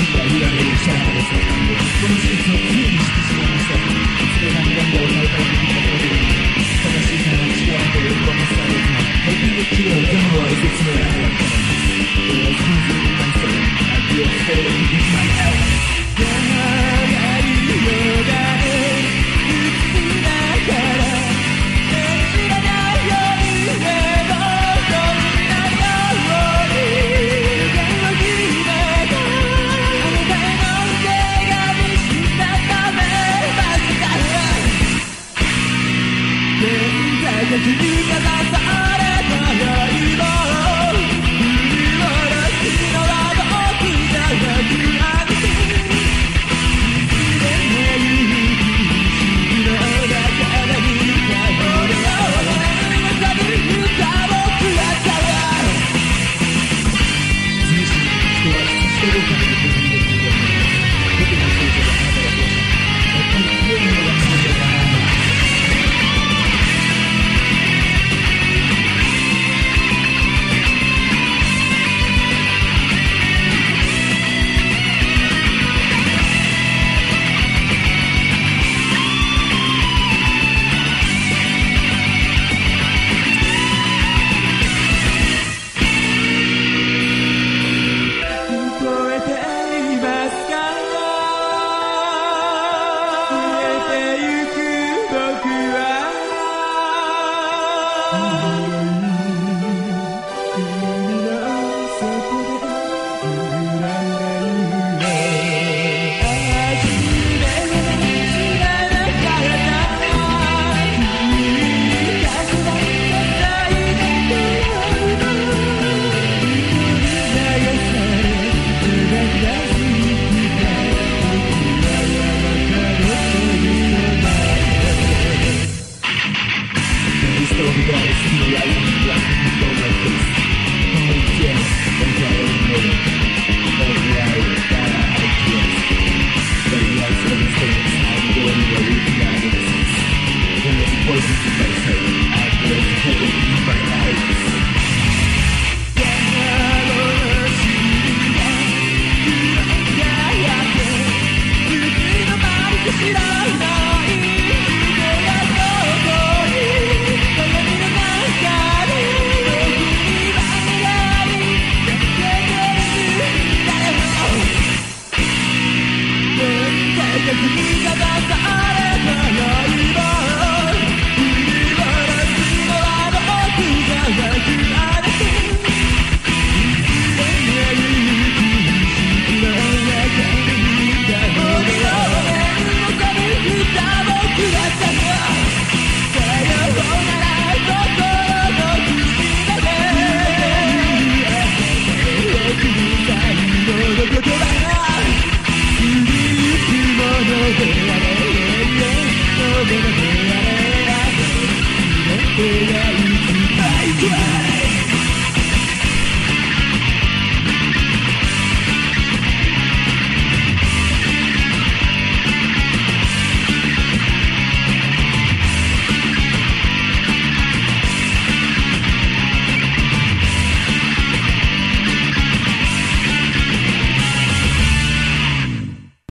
Thank you. 出会い愛は